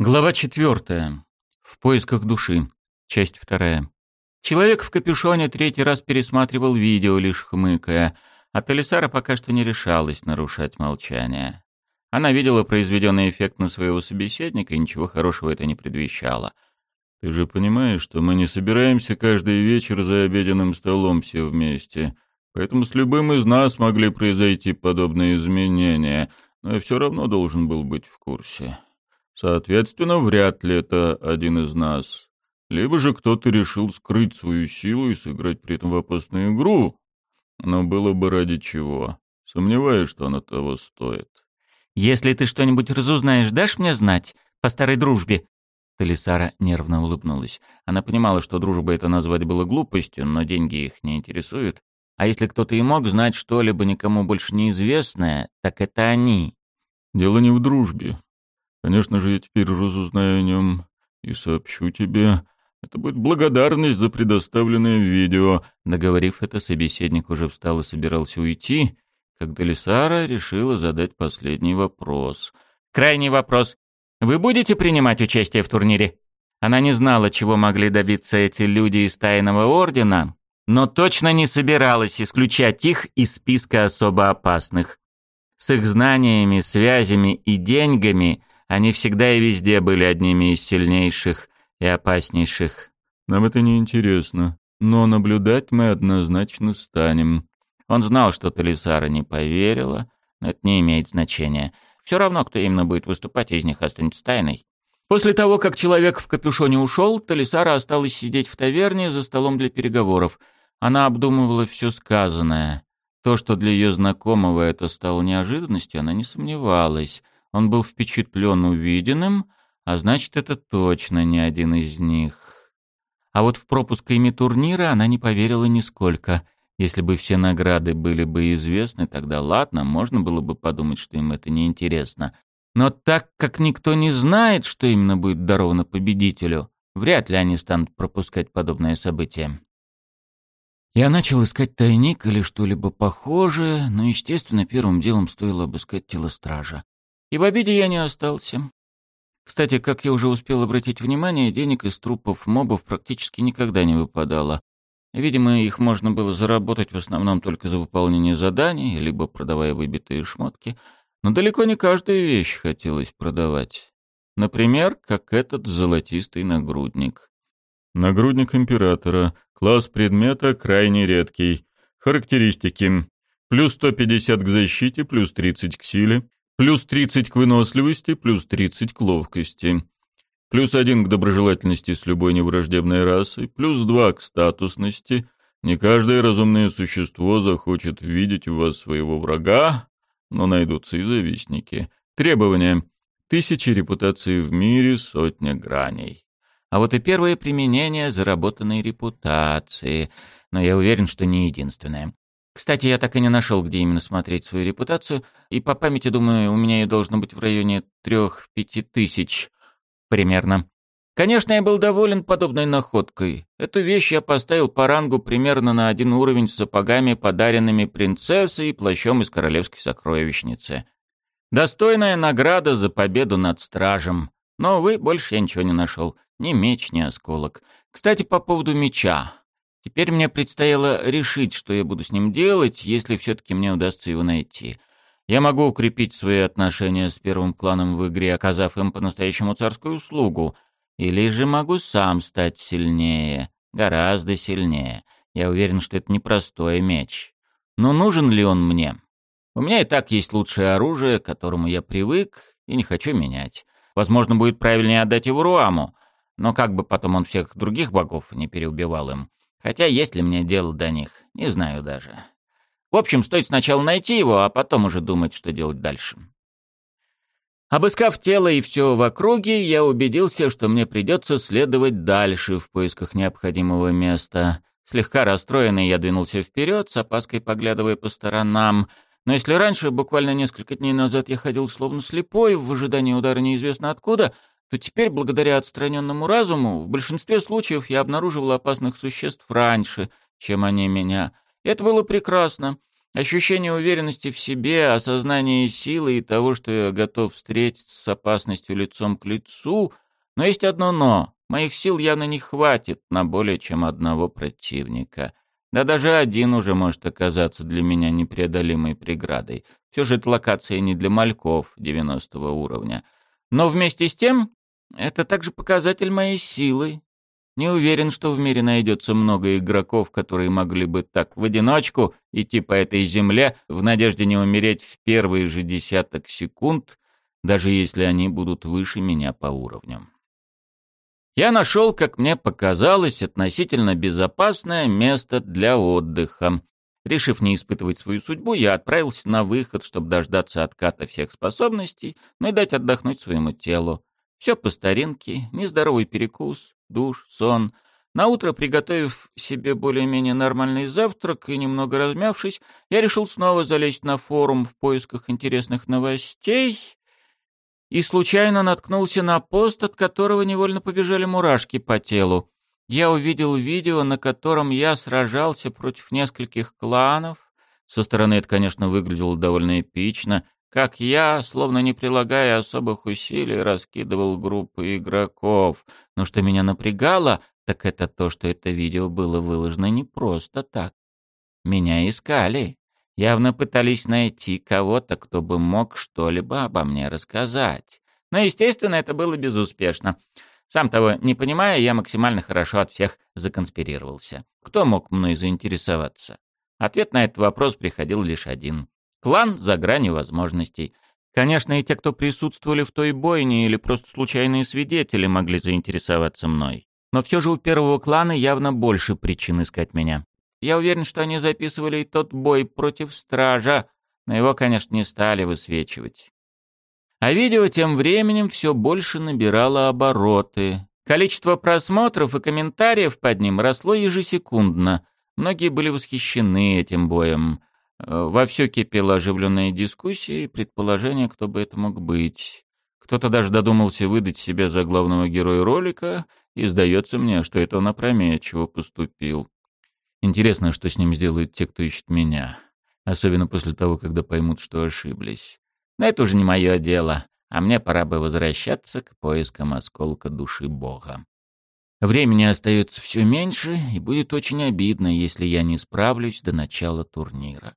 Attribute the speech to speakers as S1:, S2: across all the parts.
S1: Глава четвертая. В поисках души. Часть вторая. Человек в капюшоне третий раз пересматривал видео, лишь хмыкая, а Талисара пока что не решалась нарушать молчание. Она видела произведенный эффект на своего собеседника, и ничего хорошего это не предвещало.
S2: «Ты же понимаешь, что мы не собираемся каждый вечер за обеденным столом все вместе, поэтому с любым из нас могли произойти подобные изменения, но я все равно должен был быть в курсе». Соответственно, вряд ли это один из нас. Либо же кто-то решил скрыть свою силу и сыграть при этом в опасную игру. Но было бы ради чего. Сомневаюсь, что оно того стоит.
S1: «Если ты что-нибудь разузнаешь, дашь мне знать? По старой дружбе?» Талисара нервно улыбнулась. Она понимала, что дружба это назвать было глупостью, но деньги их не интересуют. А если кто-то и мог знать что-либо никому больше неизвестное, так это они.
S2: «Дело не в дружбе», Конечно же, я теперь разузнаю о нем и сообщу тебе. Это будет благодарность за предоставленное видео».
S1: Договорив это, собеседник уже встал и собирался уйти, когда Лисара решила задать последний вопрос. «Крайний вопрос. Вы будете принимать участие в турнире?» Она не знала, чего могли добиться эти люди из Тайного Ордена, но точно не собиралась исключать их из списка особо опасных. С их знаниями, связями и деньгами они всегда и везде были одними из сильнейших и опаснейших.
S2: Нам это не интересно, но наблюдать мы однозначно станем.
S1: Он знал, что Талисара не поверила, но это не имеет значения. Все равно, кто именно будет выступать, из них останется тайной. После того, как человек в капюшоне ушел, Талисара осталась сидеть в таверне за столом для переговоров. Она обдумывала все сказанное. То, что для ее знакомого это стало неожиданностью, она не сомневалась — он был впечатлен увиденным, а значит, это точно не один из них. А вот в пропуск ими турнира она не поверила нисколько. Если бы все награды были бы известны, тогда ладно, можно было бы подумать, что им это неинтересно. Но так как никто не знает, что именно будет даровано победителю, вряд ли они станут пропускать подобное событие. Я начал искать тайник или что-либо похожее, но, естественно, первым делом стоило обыскать тело стража. И в обиде я не остался. Кстати, как я уже успел обратить внимание, денег из трупов мобов практически никогда не выпадало. Видимо, их можно было заработать в основном только за выполнение заданий, либо продавая выбитые шмотки. Но далеко не каждую вещь хотелось продавать. Например, как этот золотистый нагрудник.
S2: Нагрудник Императора. Класс предмета крайне редкий. Характеристики. Плюс 150 к защите, плюс 30 к силе, Плюс 30 к выносливости, плюс 30 к ловкости. Плюс 1 к доброжелательности с любой невраждебной расой, плюс 2 к статусности. Не каждое разумное существо захочет видеть у вас своего врага, но найдутся и завистники. Требования. Тысячи репутаций в мире, сотня граней.
S1: А вот и первое применение заработанной репутации. Но я уверен, что не единственное. Кстати, я так и не нашел, где именно смотреть свою репутацию, и по памяти, думаю, у меня ее должно быть в районе трех-пяти тысяч примерно. Конечно, я был доволен подобной находкой. Эту вещь я поставил по рангу примерно на один уровень с сапогами, подаренными принцессой и плащом из королевской сокровищницы. Достойная награда за победу над стражем. Но, увы, больше я ничего не нашел. Ни меч, ни осколок. Кстати, по поводу меча. Теперь мне предстояло решить, что я буду с ним делать, если все-таки мне удастся его найти. Я могу укрепить свои отношения с первым кланом в игре, оказав им по-настоящему царскую услугу, или же могу сам стать сильнее, гораздо сильнее. Я уверен, что это непростой меч. Но нужен ли он мне? У меня и так есть лучшее оружие, к которому я привык и не хочу менять. Возможно, будет правильнее отдать его Руаму, но как бы потом он всех других богов не переубивал им. Хотя есть ли мне дело до них, не знаю даже. В общем, стоит сначала найти его, а потом уже думать, что делать дальше. Обыскав тело и все в округе, я убедился, что мне придется следовать дальше в поисках необходимого места. Слегка расстроенный, я двинулся вперед, с опаской поглядывая по сторонам. Но если раньше, буквально несколько дней назад, я ходил словно слепой, в ожидании удара неизвестно откуда, то теперь, благодаря отстраненному разуму, в большинстве случаев я обнаруживал опасных существ раньше, чем они меня. И это было прекрасно. Ощущение уверенности в себе, осознание силы и того, что я готов встретиться с опасностью лицом к лицу. Но есть одно «но». Моих сил явно не хватит на более чем одного противника. Да даже один уже может оказаться для меня непреодолимой преградой. Все же это локация не для мальков 90 уровня. Но вместе с тем, это также показатель моей силы. Не уверен, что в мире найдется много игроков, которые могли бы так в одиночку идти по этой земле в надежде не умереть в первые же десяток секунд, даже если они будут выше меня по уровню. Я нашел, как мне показалось, относительно безопасное место для отдыха. Решив не испытывать свою судьбу, я отправился на выход, чтобы дождаться отката всех способностей, но и дать отдохнуть своему телу. Все по старинке, нездоровый перекус, душ, сон. Наутро, приготовив себе более-менее нормальный завтрак и немного размявшись, я решил снова залезть на форум в поисках интересных новостей и случайно наткнулся на пост, от которого невольно побежали мурашки по телу. Я увидел видео, на котором я сражался против нескольких кланов. Со стороны это, конечно, выглядело довольно эпично, как я, словно не прилагая особых усилий, раскидывал группы игроков. Но что меня напрягало, так это то, что это видео было выложено не просто так. Меня искали. Явно пытались найти кого-то, кто бы мог что-либо обо мне рассказать. Но, естественно, это было безуспешно. Сам того не понимая, я максимально хорошо от всех законспирировался. Кто мог мной заинтересоваться? Ответ на этот вопрос приходил лишь один. Клан за гранью возможностей. Конечно, и те, кто присутствовали в той бойне или просто случайные свидетели, могли заинтересоваться мной. Но все же у первого клана явно больше причин искать меня. Я уверен, что они записывали и тот бой против стража, но его, конечно, не стали высвечивать. А видео тем временем все больше набирало обороты. Количество просмотров и комментариев под ним росло ежесекундно. Многие были восхищены этим боем. Э, во все кипела оживленная дискуссия и предположение, кто бы это мог быть. Кто-то даже додумался выдать себя за главного героя ролика, и сдается мне, что это он опрометчиво поступил. Интересно, что с ним сделают те, кто ищет меня. Особенно после того, когда поймут, что ошиблись. Но это уже не мое дело, а мне пора бы возвращаться к поискам осколка души Бога. Времени остается все меньше, и будет очень обидно, если я не справлюсь до начала турнира.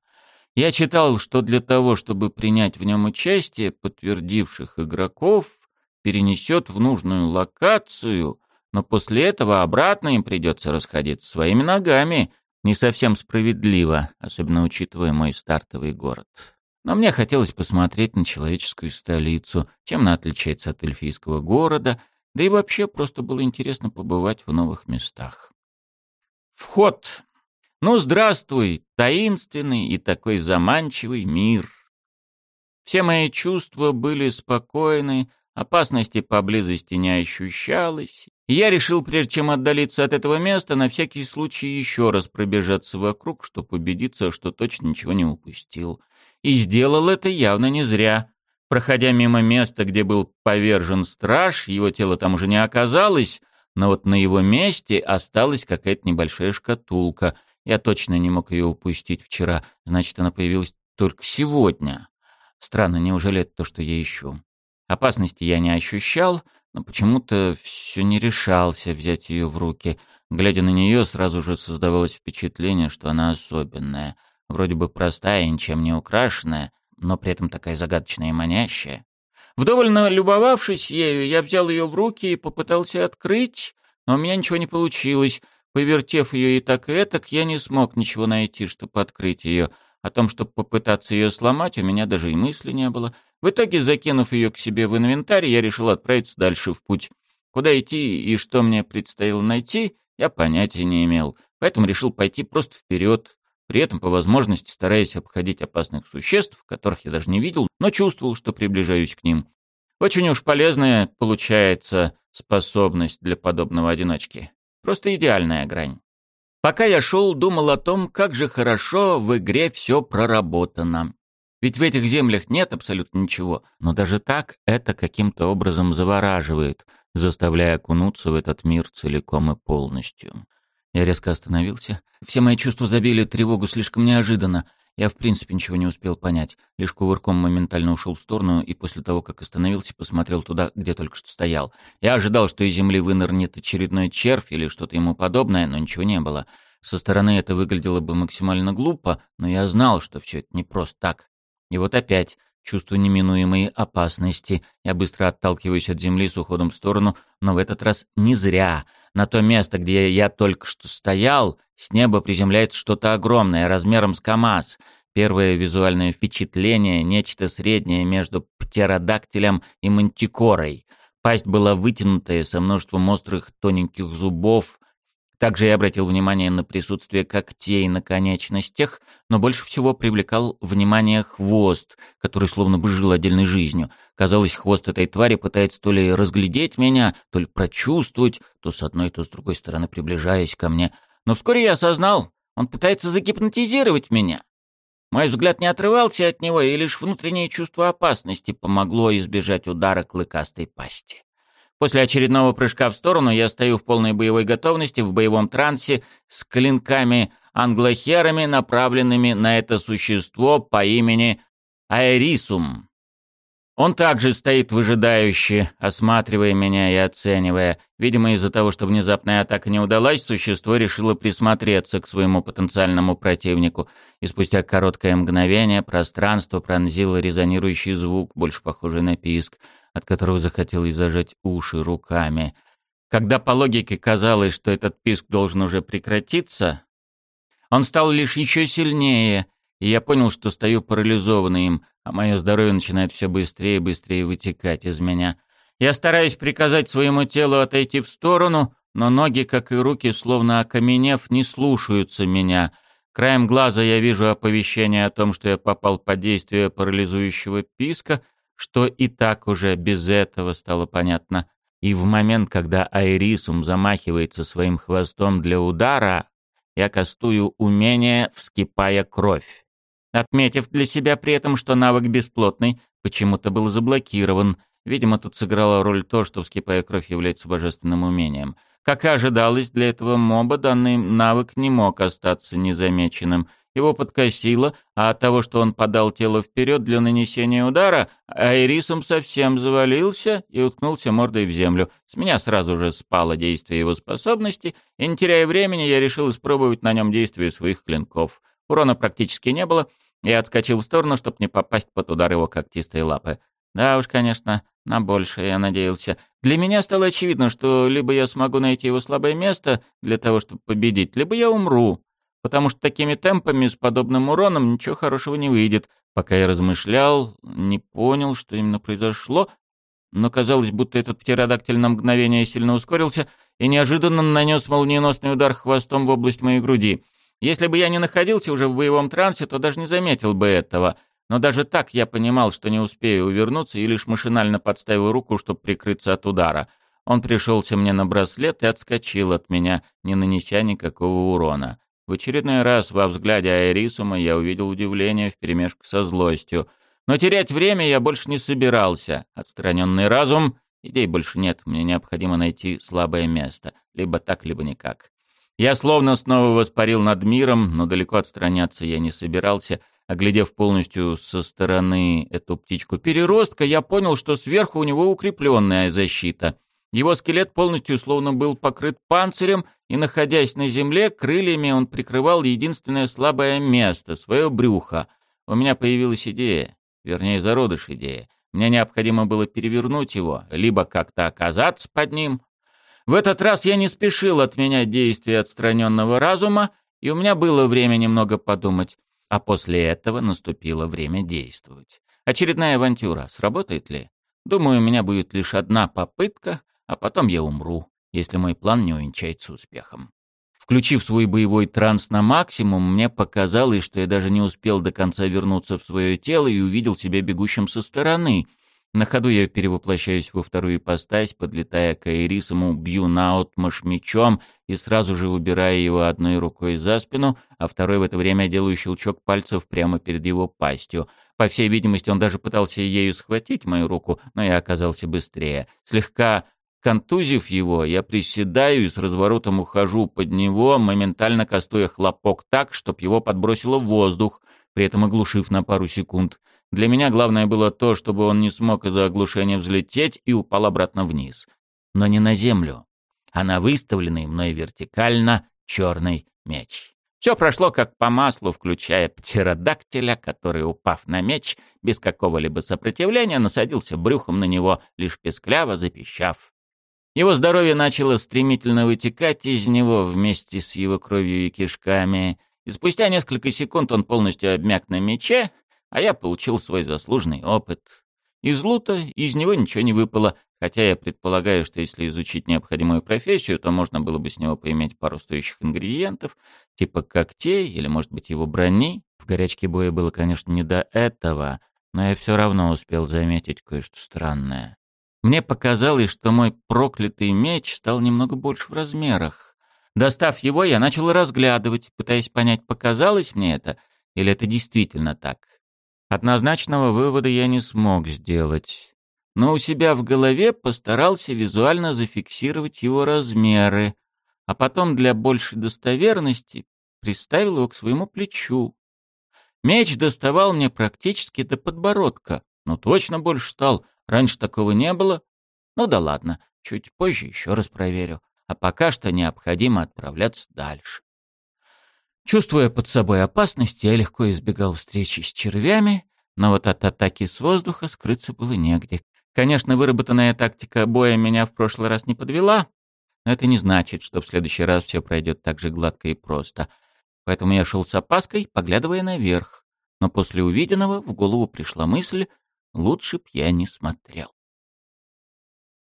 S1: Я читал, что для того, чтобы принять в нем участие, подтвердивших игроков перенесет в нужную локацию, но после этого обратно им придется расходиться своими ногами. Не совсем справедливо, особенно учитывая мой стартовый город. Но мне хотелось посмотреть на человеческую столицу, чем она отличается от эльфийского города, да и вообще просто было интересно побывать в новых местах. Вход ну, здравствуй, таинственный и такой заманчивый мир. Все мои чувства были спокойны, опасности поблизости не ощущалось, и я решил, прежде чем отдалиться от этого места, на всякий случай еще раз пробежаться вокруг, чтобы убедиться, что точно ничего не упустил. И сделал это явно не зря. Проходя мимо места, где был повержен страж, его тело там уже не оказалось, но вот на его месте осталась какая-то небольшая шкатулка — я точно не мог ее упустить вчера, значит, она появилась только сегодня. Странно, неужели это то, что я ищу? Опасности я не ощущал, но почему-то все не решался взять ее в руки. Глядя на нее, сразу же создавалось впечатление, что она особенная. Вроде бы простая ничем не украшенная, но при этом такая загадочная и манящая. Вдоволь любовавшись ею, я взял ее в руки и попытался открыть, но у меня ничего не получилось. Повертев ее и так и этак, я не смог ничего найти, чтобы открыть ее. О том, чтобы попытаться ее сломать, у меня даже и мысли не было. В итоге, закинув ее к себе в инвентарь, я решил отправиться дальше в путь. Куда идти и что мне предстояло найти, я понятия не имел. Поэтому решил пойти просто вперед, при этом по возможности стараясь обходить опасных существ, которых я даже не видел, но чувствовал, что приближаюсь к ним. Очень уж полезная получается способность для подобного одиночки. Просто идеальная грань. Пока я шел, думал о том, как же хорошо в игре все проработано. Ведь в этих землях нет абсолютно ничего, но даже так это каким-то образом завораживает, заставляя окунуться в этот мир целиком и полностью. Я резко остановился. Все мои чувства забили тревогу слишком неожиданно. Я в принципе ничего не успел понять, лишь кувырком моментально ушел в сторону и после того, как остановился, посмотрел туда, где только что стоял. Я ожидал, что из земли вынырнет очередной червь или что-то ему подобное, но ничего не было. Со стороны это выглядело бы максимально глупо, но я знал, что все это не просто так. И вот опять чувство неминуемой опасности. Я быстро отталкиваюсь от земли с уходом в сторону, но в этот раз не зря. На то место, где я только что стоял, с неба приземляется что-то огромное, размером с КАМАЗ. Первое визуальное впечатление — нечто среднее между птеродактилем и мантикорой. Пасть была вытянутая, со множеством острых тоненьких зубов, также я обратил внимание на присутствие когтей на конечностях, но больше всего привлекал внимание хвост, который словно бы жил отдельной жизнью. Казалось, хвост этой твари пытается то ли разглядеть меня, то ли прочувствовать, то с одной, то с другой стороны приближаясь ко мне. Но вскоре я осознал, он пытается загипнотизировать меня. Мой взгляд не отрывался от него, и лишь внутреннее чувство опасности помогло избежать удара клыкастой пасти. После очередного прыжка в сторону я стою в полной боевой готовности, в боевом трансе, с клинками англохерами, направленными на это существо по имени Аэрисум. Он также стоит выжидающе, осматривая меня и оценивая. Видимо, из-за того, что внезапная атака не удалась, существо решило присмотреться к своему потенциальному противнику. И спустя короткое мгновение пространство пронзило резонирующий звук, больше похожий на писк — от которого захотелось зажать уши руками. Когда по логике казалось, что этот писк должен уже прекратиться, он стал лишь еще сильнее, и я понял, что стою парализованный им, а мое здоровье начинает все быстрее и быстрее вытекать из меня. Я стараюсь приказать своему телу отойти в сторону, но ноги, как и руки, словно окаменев, не слушаются меня. Краем глаза я вижу оповещение о том, что я попал под действие парализующего писка, что и так уже без этого стало понятно. И в момент, когда Айрисум замахивается своим хвостом для удара, я кастую умение, вскипая кровь. Отметив для себя при этом, что навык бесплотный, почему-то был заблокирован. Видимо, тут сыграла роль то, что вскипая кровь является божественным умением. Как и ожидалось, для этого моба данный навык не мог остаться незамеченным — его подкосило, а от того, что он подал тело вперед для нанесения удара, Айрисом совсем завалился и уткнулся мордой в землю. С меня сразу же спало действие его способности, и, не теряя времени, я решил испробовать на нем действие своих клинков. Урона практически не было, я отскочил в сторону, чтобы не попасть под удар его когтистой лапы. Да уж, конечно, на большее я надеялся. Для меня стало очевидно, что либо я смогу найти его слабое место для того, чтобы победить, либо я умру потому что такими темпами с подобным уроном ничего хорошего не выйдет. Пока я размышлял, не понял, что именно произошло, но казалось, будто этот птеродактиль на мгновение сильно ускорился и неожиданно нанес молниеносный удар хвостом в область моей груди. Если бы я не находился уже в боевом трансе, то даже не заметил бы этого. Но даже так я понимал, что не успею увернуться и лишь машинально подставил руку, чтобы прикрыться от удара. Он пришелся мне на браслет и отскочил от меня, не нанеся никакого урона. В очередной раз во взгляде Айрисума я увидел удивление вперемешку со злостью. Но терять время я больше не собирался. Отстраненный разум... Идей больше нет, мне необходимо найти слабое место. Либо так, либо никак. Я словно снова воспарил над миром, но далеко отстраняться я не собирался. Оглядев полностью со стороны эту птичку переростка, я понял, что сверху у него укрепленная защита — его скелет полностью словно был покрыт панцирем, и, находясь на земле, крыльями он прикрывал единственное слабое место — свое брюхо. У меня появилась идея, вернее, зародыш идеи. Мне необходимо было перевернуть его, либо как-то оказаться под ним. В этот раз я не спешил отменять действия отстраненного разума, и у меня было время немного подумать. А после этого наступило время действовать. Очередная авантюра. Сработает ли? Думаю, у меня будет лишь одна попытка, а потом я умру, если мой план не увенчается успехом. Включив свой боевой транс на максимум, мне показалось, что я даже не успел до конца вернуться в свое тело и увидел себя бегущим со стороны. На ходу я перевоплощаюсь во вторую ипостась, подлетая к Айрисому, бью наутмашь мечом и сразу же убирая его одной рукой за спину, а второй в это время делаю щелчок пальцев прямо перед его пастью. По всей видимости, он даже пытался ею схватить мою руку, но я оказался быстрее. Слегка Контузив его, я приседаю и с разворотом ухожу под него, моментально кастуя хлопок так, чтоб его подбросило в воздух. при этом оглушив на пару секунд. Для меня главное было то, чтобы он не смог из-за оглушения взлететь и упал обратно вниз. Но не на землю, а на выставленный мной вертикально черный меч. Все прошло как по маслу, включая птеродактиля, который, упав на меч, без какого-либо сопротивления, насадился брюхом на него, лишь пескляво запищав. Его здоровье начало стремительно вытекать из него вместе с его кровью и кишками, и спустя несколько секунд он полностью обмяк на мече, а я получил свой заслуженный опыт. Из лута из него ничего не выпало, хотя я предполагаю, что если изучить необходимую профессию, то можно было бы с него поиметь пару стоящих ингредиентов, типа когтей или, может быть, его брони. В горячке боя было, конечно, не до этого, но я все равно успел заметить кое-что странное. Мне показалось, что мой проклятый меч стал немного больше в размерах. Достав его, я начал разглядывать, пытаясь понять, показалось мне это или это действительно так. Однозначного вывода я не смог сделать, но у себя в голове постарался визуально зафиксировать его размеры, а потом для большей достоверности приставил его к своему плечу. Меч доставал мне практически до подбородка, но точно больше стал, раньше такого не было. Ну да ладно, чуть позже еще раз проверю, а пока что необходимо отправляться дальше. Чувствуя под собой опасность, я легко избегал встречи с червями, но вот от атаки с воздуха скрыться было негде. Конечно, выработанная тактика боя меня в прошлый раз не подвела, но это не значит, что в следующий раз все пройдет так же гладко и просто. Поэтому я шел с опаской, поглядывая наверх. Но после увиденного в голову пришла мысль, лучше б я не смотрел.